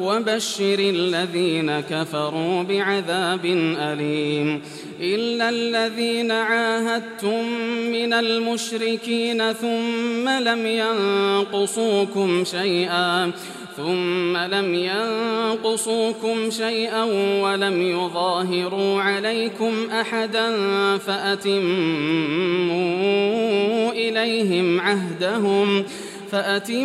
وبشر الذين كفروا بعذاب أليم. إلا الذين عاهدتم من المشركين ثم لم ينقصوكم شيئا ثم لم ينقصوكم شيئا ولم يظاهروا عليكم أحدا فأتموا إليهم عهدهم إليهم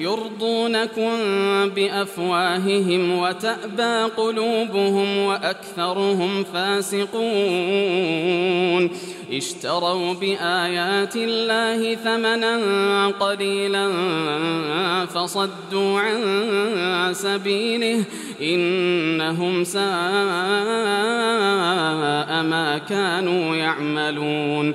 يرضونكم بأفواههم وتأبى قلوبهم وأكثرهم فاسقون. اشتروا بآيات الله ثمنا قليلا فصدوا عن سبيله إنهم ساء ما كانوا يعملون.